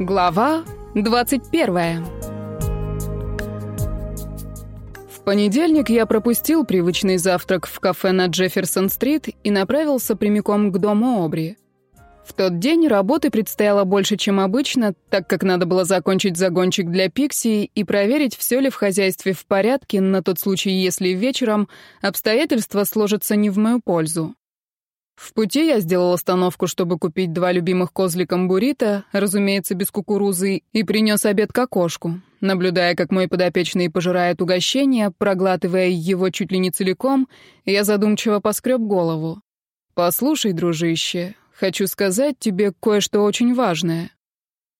Глава 21 В понедельник я пропустил привычный завтрак в кафе на Джефферсон-стрит и направился прямиком к дому Обри. В тот день работы предстояло больше, чем обычно, так как надо было закончить загончик для Пикси и проверить, все ли в хозяйстве в порядке на тот случай, если вечером обстоятельства сложатся не в мою пользу. В пути я сделал остановку, чтобы купить два любимых козликом буррито, разумеется, без кукурузы, и принес обед к окошку. Наблюдая, как мой подопечный пожирает угощение, проглатывая его чуть ли не целиком, я задумчиво поскреб голову. «Послушай, дружище, хочу сказать тебе кое-что очень важное».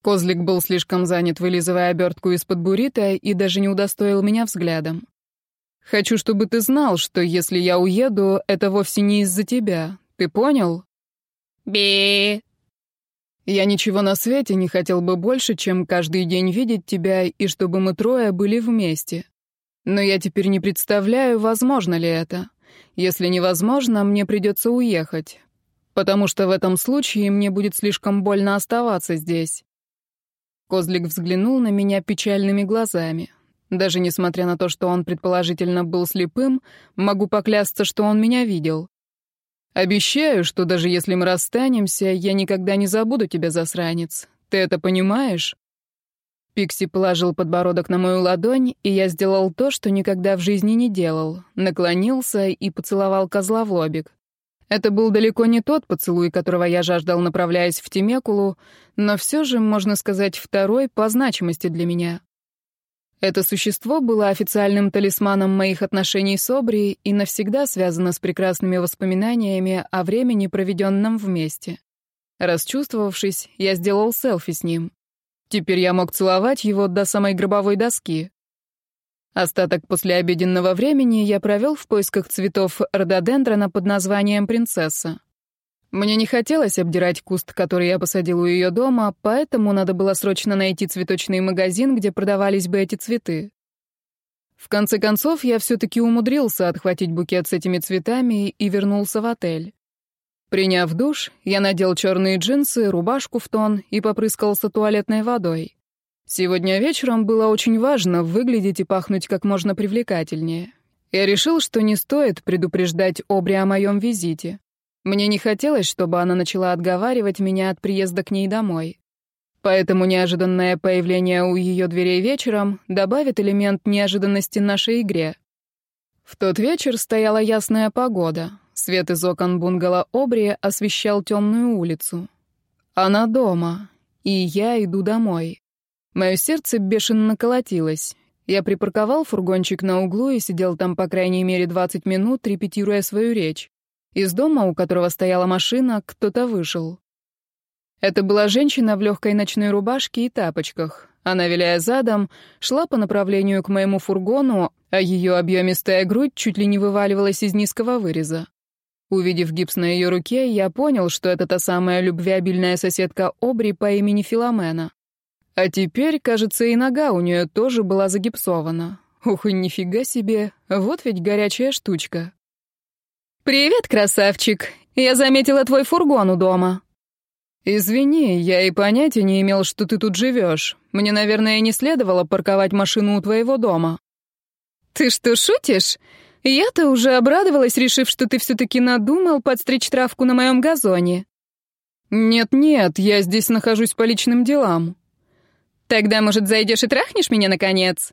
Козлик был слишком занят, вылизывая обертку из-под буррито, и даже не удостоил меня взглядом. «Хочу, чтобы ты знал, что если я уеду, это вовсе не из-за тебя. Ты понял? Бе. Я ничего на свете не хотел бы больше, чем каждый день видеть тебя и чтобы мы трое были вместе. Но я теперь не представляю, возможно ли это. Если невозможно, мне придется уехать. Потому что в этом случае мне будет слишком больно оставаться здесь. Козлик взглянул на меня печальными глазами. Даже несмотря на то, что он предположительно был слепым, могу поклясться, что он меня видел. Обещаю, что даже если мы расстанемся, я никогда не забуду тебя, засранец. Ты это понимаешь?» Пикси положил подбородок на мою ладонь, и я сделал то, что никогда в жизни не делал. Наклонился и поцеловал козла в лобик. Это был далеко не тот поцелуй, которого я жаждал, направляясь в Темекулу, но все же, можно сказать, второй по значимости для меня. Это существо было официальным талисманом моих отношений с Обри и навсегда связано с прекрасными воспоминаниями о времени, проведенном вместе. Расчувствовавшись, я сделал селфи с ним. Теперь я мог целовать его до самой гробовой доски. Остаток послеобеденного времени я провел в поисках цветов рододендрона под названием «Принцесса». Мне не хотелось обдирать куст, который я посадил у ее дома, поэтому надо было срочно найти цветочный магазин, где продавались бы эти цветы. В конце концов, я все-таки умудрился отхватить букет с этими цветами и вернулся в отель. Приняв душ, я надел черные джинсы, рубашку в тон и попрыскался туалетной водой. Сегодня вечером было очень важно выглядеть и пахнуть как можно привлекательнее. Я решил, что не стоит предупреждать Обри о моем визите. Мне не хотелось, чтобы она начала отговаривать меня от приезда к ней домой. Поэтому неожиданное появление у ее дверей вечером добавит элемент неожиданности нашей игре. В тот вечер стояла ясная погода. Свет из окон бунгало Обри освещал темную улицу. Она дома, и я иду домой. Мое сердце бешено колотилось. Я припарковал фургончик на углу и сидел там по крайней мере 20 минут, репетируя свою речь. Из дома, у которого стояла машина, кто-то вышел. Это была женщина в легкой ночной рубашке и тапочках. Она, виляя задом, шла по направлению к моему фургону, а ее объемистая грудь чуть ли не вываливалась из низкого выреза. Увидев гипс на ее руке, я понял, что это та самая любвеобильная соседка Обри по имени Филомена. А теперь, кажется, и нога у нее тоже была загипсована. Ух, и нифига себе, вот ведь горячая штучка. «Привет, красавчик! Я заметила твой фургон у дома». «Извини, я и понятия не имел, что ты тут живешь. Мне, наверное, не следовало парковать машину у твоего дома». «Ты что, шутишь? Я-то уже обрадовалась, решив, что ты все-таки надумал подстричь травку на моем газоне». «Нет-нет, я здесь нахожусь по личным делам». «Тогда, может, зайдешь и трахнешь меня, наконец?»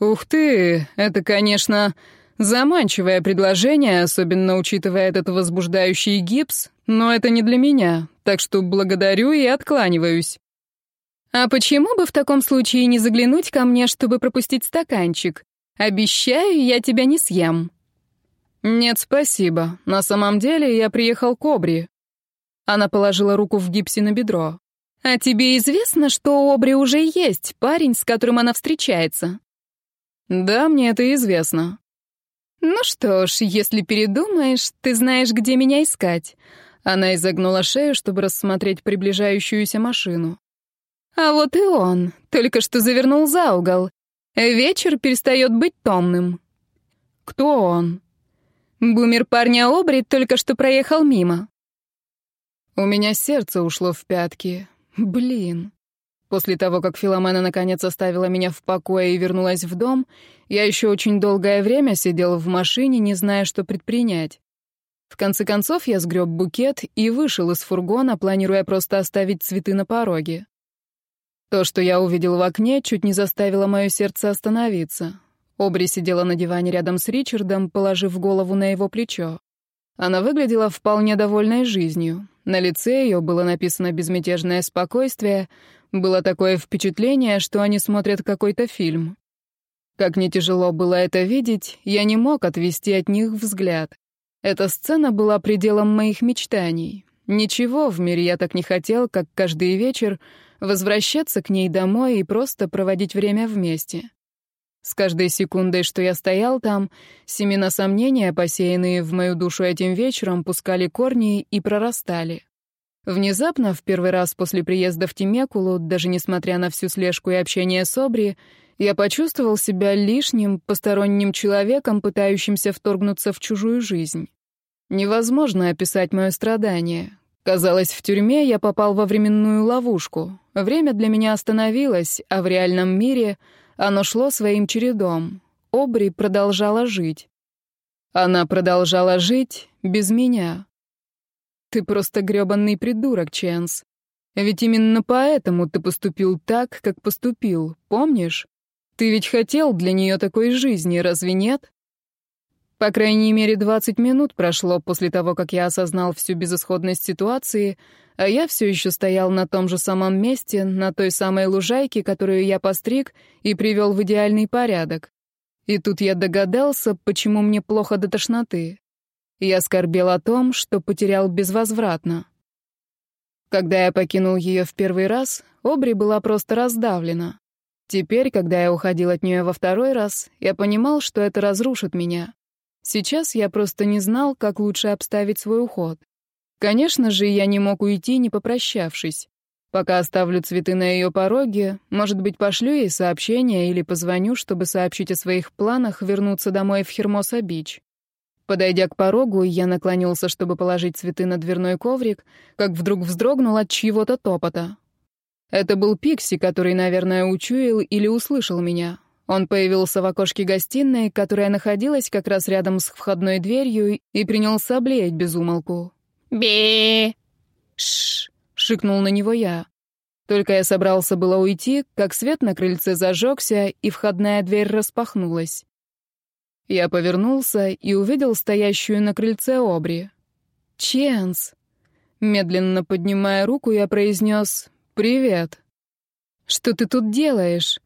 «Ух ты, это, конечно...» Заманчивое предложение, особенно учитывая этот возбуждающий гипс, но это не для меня, так что благодарю и откланиваюсь. А почему бы в таком случае не заглянуть ко мне, чтобы пропустить стаканчик? Обещаю, я тебя не съем. Нет, спасибо. На самом деле я приехал к Обри. Она положила руку в гипсе на бедро. А тебе известно, что у Обри уже есть парень, с которым она встречается? Да, мне это известно. «Ну что ж, если передумаешь, ты знаешь, где меня искать». Она изогнула шею, чтобы рассмотреть приближающуюся машину. «А вот и он, только что завернул за угол. Вечер перестает быть томным». «Кто он?» «Бумер парня Обри только что проехал мимо». У меня сердце ушло в пятки. Блин. После того, как Филомена наконец оставила меня в покое и вернулась в дом, я еще очень долгое время сидел в машине, не зная, что предпринять. В конце концов я сгреб букет и вышел из фургона, планируя просто оставить цветы на пороге. То, что я увидел в окне, чуть не заставило мое сердце остановиться. Обри сидела на диване рядом с Ричардом, положив голову на его плечо. Она выглядела вполне довольной жизнью. На лице ее было написано безмятежное спокойствие, было такое впечатление, что они смотрят какой-то фильм. Как не тяжело было это видеть, я не мог отвести от них взгляд. Эта сцена была пределом моих мечтаний. Ничего в мире я так не хотел, как каждый вечер возвращаться к ней домой и просто проводить время вместе. С каждой секундой, что я стоял там, семена сомнения, посеянные в мою душу этим вечером, пускали корни и прорастали. Внезапно, в первый раз после приезда в Тимекулу, даже несмотря на всю слежку и общение с Обри, я почувствовал себя лишним, посторонним человеком, пытающимся вторгнуться в чужую жизнь. Невозможно описать мое страдание. Казалось, в тюрьме я попал во временную ловушку. Время для меня остановилось, а в реальном мире оно шло своим чередом. Обри продолжала жить. Она продолжала жить без меня. Ты просто грёбанный придурок, Ченс. Ведь именно поэтому ты поступил так, как поступил, помнишь? Ты ведь хотел для нее такой жизни, разве нет? По крайней мере, 20 минут прошло после того, как я осознал всю безысходность ситуации, а я все еще стоял на том же самом месте, на той самой лужайке, которую я постриг и привел в идеальный порядок. И тут я догадался, почему мне плохо до тошноты. Я скорбел о том, что потерял безвозвратно. Когда я покинул ее в первый раз, Обри была просто раздавлена. Теперь, когда я уходил от нее во второй раз, я понимал, что это разрушит меня. Сейчас я просто не знал, как лучше обставить свой уход. Конечно же, я не мог уйти, не попрощавшись. Пока оставлю цветы на ее пороге, может быть, пошлю ей сообщение или позвоню, чтобы сообщить о своих планах вернуться домой в Хермоса-Бич. Подойдя к порогу, я наклонился, чтобы положить цветы на дверной коврик, как вдруг вздрогнул от чьего-то топота. Это был Пикси, который, наверное, учуял или услышал меня. Он появился в окошке гостиной, которая находилась как раз рядом с входной дверью, и принялся блеять безумолку. «Бе!» «Шш!» — шикнул на него я. Только я собрался было уйти, как свет на крыльце зажегся, и входная дверь распахнулась. Я повернулся и увидел стоящую на крыльце обри. «Ченс!» Медленно поднимая руку, я произнес «Привет!» «Что ты тут делаешь?»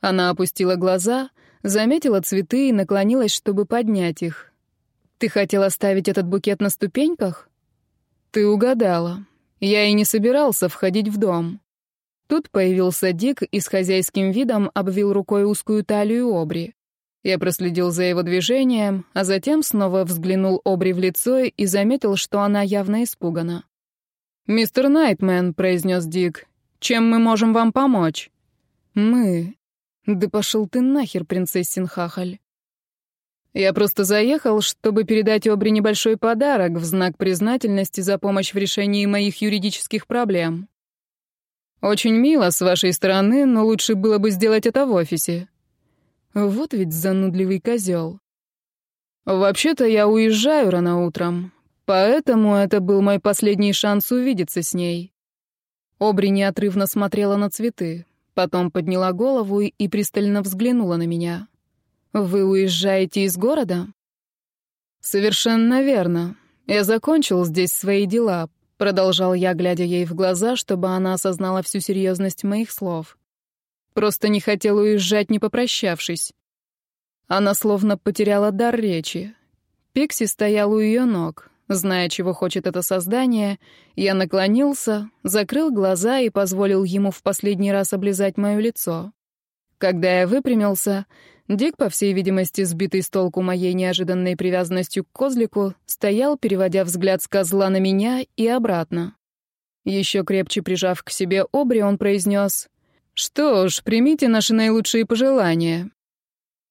Она опустила глаза, заметила цветы и наклонилась, чтобы поднять их. «Ты хотел оставить этот букет на ступеньках?» «Ты угадала. Я и не собирался входить в дом». Тут появился Дик и с хозяйским видом обвил рукой узкую талию обри. Я проследил за его движением, а затем снова взглянул Обри в лицо и заметил, что она явно испугана. «Мистер Найтмен», — произнес Дик, — «чем мы можем вам помочь?» «Мы...» «Да пошел ты нахер, принцессин хахаль!» «Я просто заехал, чтобы передать Обри небольшой подарок в знак признательности за помощь в решении моих юридических проблем». «Очень мило с вашей стороны, но лучше было бы сделать это в офисе», вот ведь занудливый козел. Вообще-то я уезжаю рано утром, поэтому это был мой последний шанс увидеться с ней. Обри неотрывно смотрела на цветы, потом подняла голову и пристально взглянула на меня. «Вы уезжаете из города?» «Совершенно верно. Я закончил здесь свои дела», — продолжал я, глядя ей в глаза, чтобы она осознала всю серьезность моих слов. Просто не хотел уезжать, не попрощавшись. Она словно потеряла дар речи. Пикси стоял у ее ног. Зная, чего хочет это создание, я наклонился, закрыл глаза и позволил ему в последний раз облизать мое лицо. Когда я выпрямился, Дик, по всей видимости, сбитый с толку моей неожиданной привязанностью к козлику, стоял, переводя взгляд с козла на меня и обратно. Еще крепче прижав к себе обри, он произнес «Что ж, примите наши наилучшие пожелания».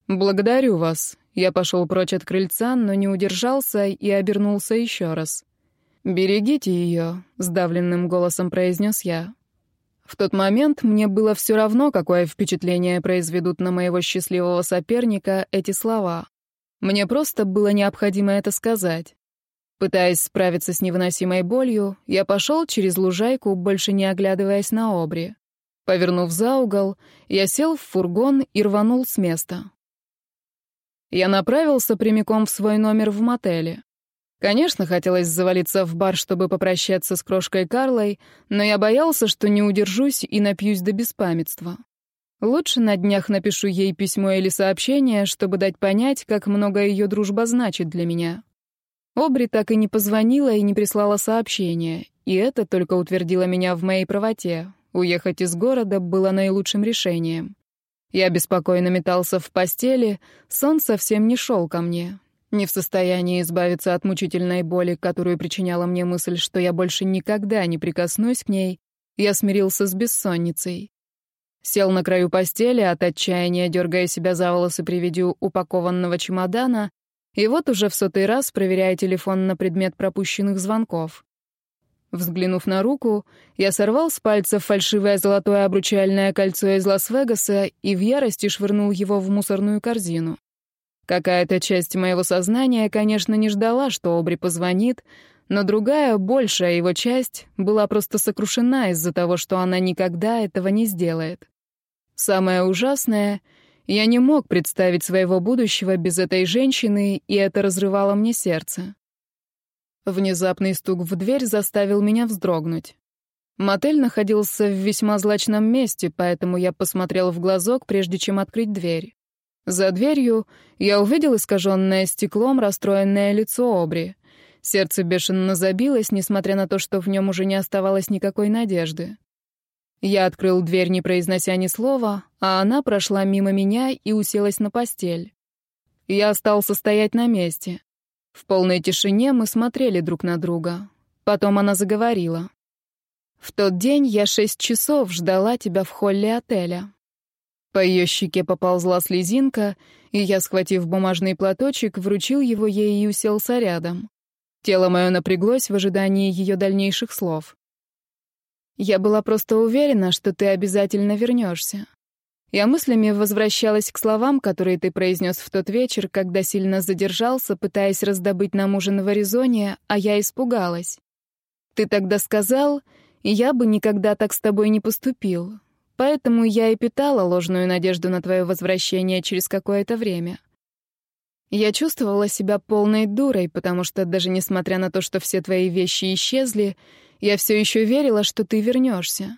«Благодарю вас». Я пошел прочь от крыльца, но не удержался и обернулся еще раз. «Берегите ее», — сдавленным голосом произнес я. В тот момент мне было все равно, какое впечатление произведут на моего счастливого соперника эти слова. Мне просто было необходимо это сказать. Пытаясь справиться с невыносимой болью, я пошел через лужайку, больше не оглядываясь на обри. Повернув за угол, я сел в фургон и рванул с места. Я направился прямиком в свой номер в мотеле. Конечно, хотелось завалиться в бар, чтобы попрощаться с крошкой Карлой, но я боялся, что не удержусь и напьюсь до беспамятства. Лучше на днях напишу ей письмо или сообщение, чтобы дать понять, как много ее дружба значит для меня. Обри так и не позвонила и не прислала сообщение, и это только утвердило меня в моей правоте. Уехать из города было наилучшим решением. Я беспокойно метался в постели, сон совсем не шел ко мне. Не в состоянии избавиться от мучительной боли, которую причиняла мне мысль, что я больше никогда не прикоснусь к ней, я смирился с бессонницей. Сел на краю постели, от отчаяния дергая себя за волосы при виде упакованного чемодана, и вот уже в сотый раз проверяя телефон на предмет пропущенных звонков. Взглянув на руку, я сорвал с пальца фальшивое золотое обручальное кольцо из Лас-Вегаса и в ярости швырнул его в мусорную корзину. Какая-то часть моего сознания, конечно, не ждала, что Обри позвонит, но другая, большая его часть, была просто сокрушена из-за того, что она никогда этого не сделает. Самое ужасное — я не мог представить своего будущего без этой женщины, и это разрывало мне сердце. Внезапный стук в дверь заставил меня вздрогнуть. Мотель находился в весьма злачном месте, поэтому я посмотрел в глазок, прежде чем открыть дверь. За дверью я увидел искаженное стеклом расстроенное лицо Обри. Сердце бешено забилось, несмотря на то, что в нем уже не оставалось никакой надежды. Я открыл дверь, не произнося ни слова, а она прошла мимо меня и уселась на постель. Я стал стоять на месте. В полной тишине мы смотрели друг на друга. Потом она заговорила. «В тот день я шесть часов ждала тебя в холле отеля». По ее щеке поползла слезинка, и я, схватив бумажный платочек, вручил его ей и уселся рядом. Тело мое напряглось в ожидании ее дальнейших слов. «Я была просто уверена, что ты обязательно вернешься. Я мыслями возвращалась к словам, которые ты произнес в тот вечер, когда сильно задержался, пытаясь раздобыть нам ужин в Аризоне, а я испугалась. Ты тогда сказал, я бы никогда так с тобой не поступил. Поэтому я и питала ложную надежду на твое возвращение через какое-то время. Я чувствовала себя полной дурой, потому что даже несмотря на то, что все твои вещи исчезли, я все еще верила, что ты вернешься.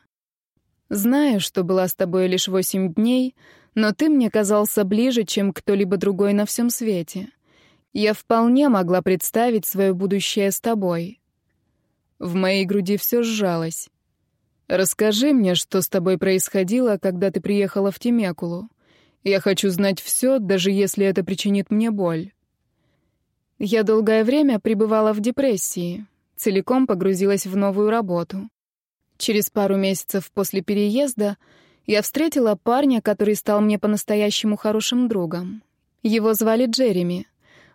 Знаю, что была с тобой лишь восемь дней, но ты мне казался ближе, чем кто-либо другой на всем свете. Я вполне могла представить свое будущее с тобой. В моей груди все сжалось. Расскажи мне, что с тобой происходило, когда ты приехала в Темекулу. Я хочу знать все, даже если это причинит мне боль. Я долгое время пребывала в депрессии, целиком погрузилась в новую работу. Через пару месяцев после переезда я встретила парня, который стал мне по-настоящему хорошим другом. Его звали Джереми.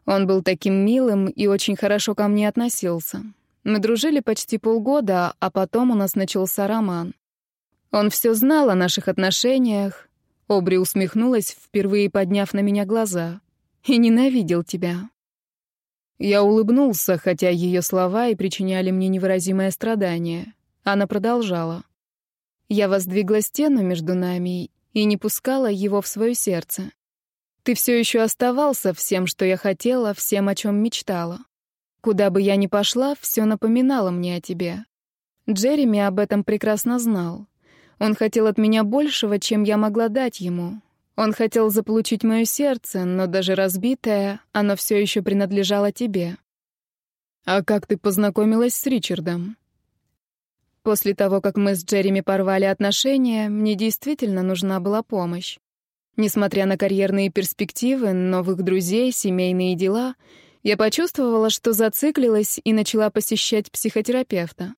Он был таким милым и очень хорошо ко мне относился. Мы дружили почти полгода, а потом у нас начался роман. Он все знал о наших отношениях. Обри усмехнулась, впервые подняв на меня глаза. «И ненавидел тебя». Я улыбнулся, хотя ее слова и причиняли мне невыразимое страдание. Она продолжала. Я воздвигла стену между нами и не пускала его в свое сердце. Ты все еще оставался всем, что я хотела, всем, о чем мечтала. Куда бы я ни пошла, все напоминало мне о тебе. Джереми об этом прекрасно знал. Он хотел от меня большего, чем я могла дать ему. Он хотел заполучить мое сердце, но даже разбитое, оно все еще принадлежало тебе. А как ты познакомилась с Ричардом? После того, как мы с Джереми порвали отношения, мне действительно нужна была помощь. Несмотря на карьерные перспективы, новых друзей, семейные дела, я почувствовала, что зациклилась и начала посещать психотерапевта.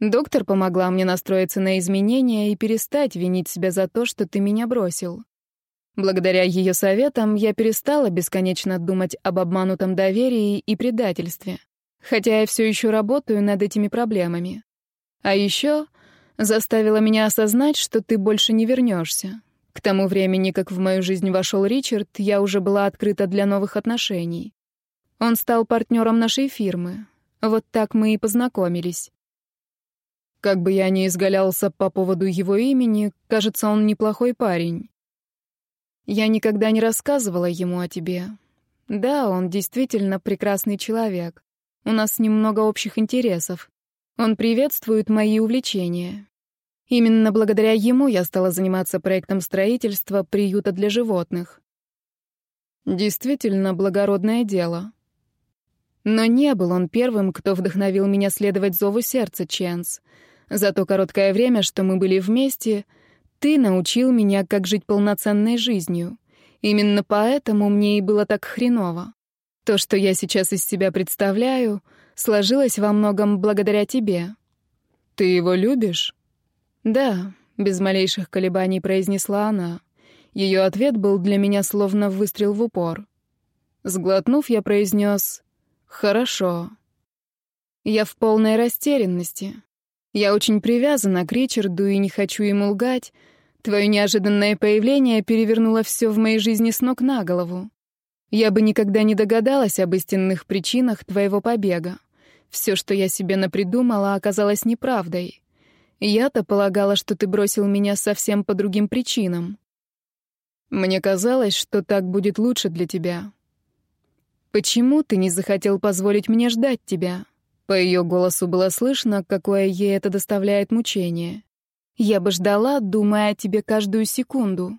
Доктор помогла мне настроиться на изменения и перестать винить себя за то, что ты меня бросил. Благодаря ее советам я перестала бесконечно думать об обманутом доверии и предательстве, хотя я все еще работаю над этими проблемами. А еще заставила меня осознать, что ты больше не вернешься. К тому времени, как в мою жизнь вошел Ричард, я уже была открыта для новых отношений. Он стал партнером нашей фирмы. Вот так мы и познакомились. Как бы я ни изгалялся по поводу его имени, кажется, он неплохой парень. Я никогда не рассказывала ему о тебе. Да, он действительно прекрасный человек. У нас немного общих интересов. Он приветствует мои увлечения. Именно благодаря ему я стала заниматься проектом строительства приюта для животных. Действительно благородное дело. Но не был он первым, кто вдохновил меня следовать зову сердца, Ченс. За то короткое время, что мы были вместе, ты научил меня, как жить полноценной жизнью. Именно поэтому мне и было так хреново. То, что я сейчас из себя представляю — сложилось во многом благодаря тебе. Ты его любишь? Да, без малейших колебаний произнесла она. Ее ответ был для меня словно выстрел в упор. Сглотнув, я произнес «Хорошо». Я в полной растерянности. Я очень привязана к Ричарду и не хочу ему лгать. Твое неожиданное появление перевернуло все в моей жизни с ног на голову. Я бы никогда не догадалась об истинных причинах твоего побега. Все, что я себе напридумала, оказалось неправдой. Я-то полагала, что ты бросил меня совсем по другим причинам. Мне казалось, что так будет лучше для тебя. Почему ты не захотел позволить мне ждать тебя? По ее голосу было слышно, какое ей это доставляет мучение. Я бы ждала, думая о тебе каждую секунду.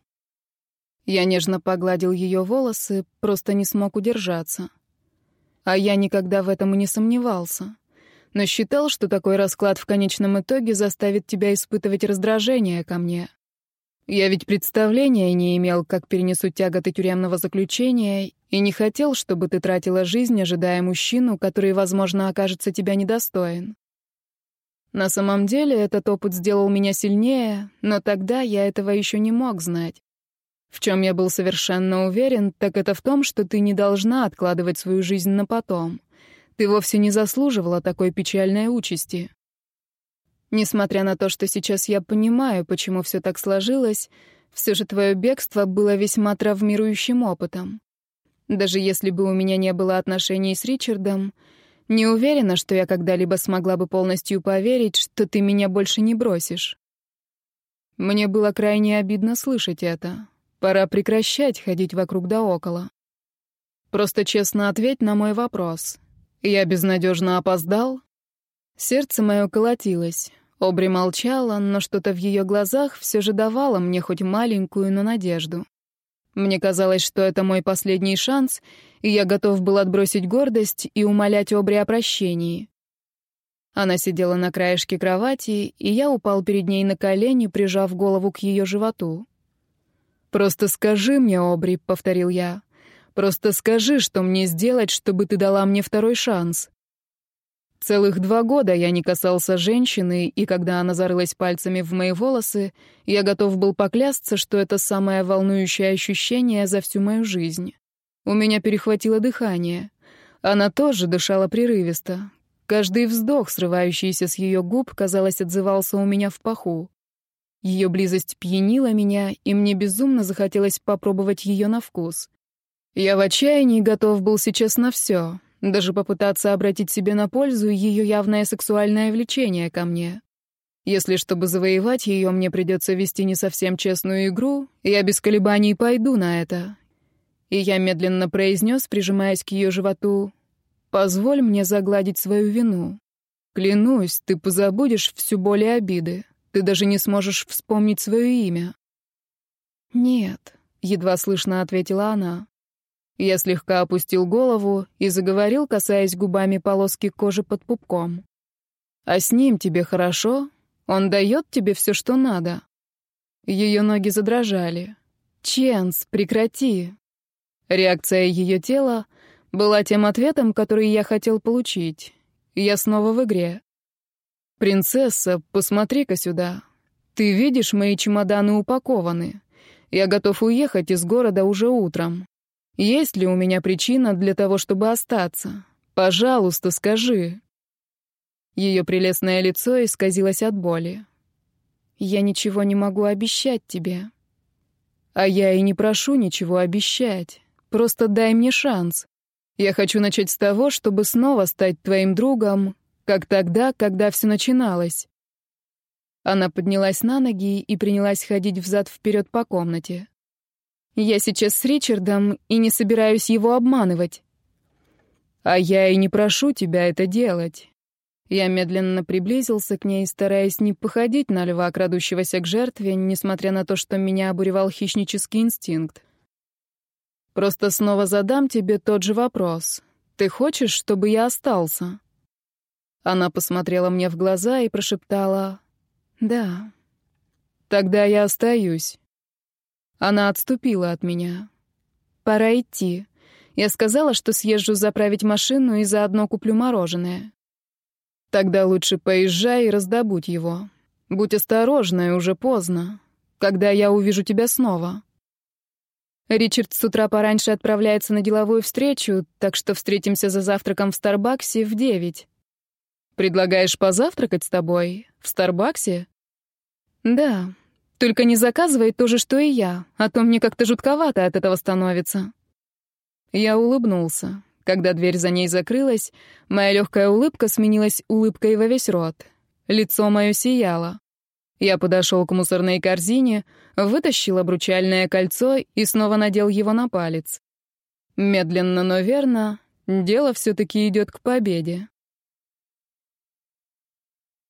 Я нежно погладил ее волосы, просто не смог удержаться. А я никогда в этом и не сомневался. Но считал, что такой расклад в конечном итоге заставит тебя испытывать раздражение ко мне. Я ведь представления не имел, как перенесу тяготы тюремного заключения, и не хотел, чтобы ты тратила жизнь, ожидая мужчину, который, возможно, окажется тебя недостоин. На самом деле этот опыт сделал меня сильнее, но тогда я этого еще не мог знать. В чем я был совершенно уверен, так это в том, что ты не должна откладывать свою жизнь на потом. Ты вовсе не заслуживала такой печальной участи. Несмотря на то, что сейчас я понимаю, почему все так сложилось, все же твое бегство было весьма травмирующим опытом. Даже если бы у меня не было отношений с Ричардом, не уверена, что я когда-либо смогла бы полностью поверить, что ты меня больше не бросишь. Мне было крайне обидно слышать это. Пора прекращать ходить вокруг да около. Просто честно ответь на мой вопрос. Я безнадежно опоздал?» Сердце мое колотилось. Обри молчала, но что-то в ее глазах все же давало мне хоть маленькую, но надежду. Мне казалось, что это мой последний шанс, и я готов был отбросить гордость и умолять Обри о прощении. Она сидела на краешке кровати, и я упал перед ней на колени, прижав голову к ее животу. «Просто скажи мне, Обри», — повторил я. «Просто скажи, что мне сделать, чтобы ты дала мне второй шанс». Целых два года я не касался женщины, и когда она зарылась пальцами в мои волосы, я готов был поклясться, что это самое волнующее ощущение за всю мою жизнь. У меня перехватило дыхание. Она тоже дышала прерывисто. Каждый вздох, срывающийся с ее губ, казалось, отзывался у меня в паху. Ее близость пьянила меня, и мне безумно захотелось попробовать ее на вкус. Я в отчаянии готов был сейчас на все, даже попытаться обратить себе на пользу ее явное сексуальное влечение ко мне. Если, чтобы завоевать ее, мне придется вести не совсем честную игру, я без колебаний пойду на это. И я медленно произнес, прижимаясь к ее животу, «Позволь мне загладить свою вину. Клянусь, ты позабудешь всю боль и обиды». Ты даже не сможешь вспомнить свое имя». «Нет», — едва слышно ответила она. Я слегка опустил голову и заговорил, касаясь губами полоски кожи под пупком. «А с ним тебе хорошо? Он дает тебе все, что надо». Ее ноги задрожали. «Ченс, прекрати!» Реакция ее тела была тем ответом, который я хотел получить. Я снова в игре. «Принцесса, посмотри-ка сюда. Ты видишь, мои чемоданы упакованы. Я готов уехать из города уже утром. Есть ли у меня причина для того, чтобы остаться? Пожалуйста, скажи». Ее прелестное лицо исказилось от боли. «Я ничего не могу обещать тебе». «А я и не прошу ничего обещать. Просто дай мне шанс. Я хочу начать с того, чтобы снова стать твоим другом как тогда, когда все начиналось. Она поднялась на ноги и принялась ходить взад-вперед по комнате. «Я сейчас с Ричардом и не собираюсь его обманывать». «А я и не прошу тебя это делать». Я медленно приблизился к ней, стараясь не походить на льва, крадущегося к жертве, несмотря на то, что меня обуревал хищнический инстинкт. «Просто снова задам тебе тот же вопрос. Ты хочешь, чтобы я остался?» Она посмотрела мне в глаза и прошептала «Да». «Тогда я остаюсь». Она отступила от меня. «Пора идти». Я сказала, что съезжу заправить машину и заодно куплю мороженое. «Тогда лучше поезжай и раздобудь его. Будь осторожна, и уже поздно. Когда я увижу тебя снова?» Ричард с утра пораньше отправляется на деловую встречу, так что встретимся за завтраком в Старбаксе в девять. Предлагаешь позавтракать с тобой? В Старбаксе?» «Да. Только не заказывай то же, что и я, а то мне как-то жутковато от этого становится». Я улыбнулся. Когда дверь за ней закрылась, моя легкая улыбка сменилась улыбкой во весь рот. Лицо мое сияло. Я подошел к мусорной корзине, вытащил обручальное кольцо и снова надел его на палец. Медленно, но верно, дело все-таки идет к победе.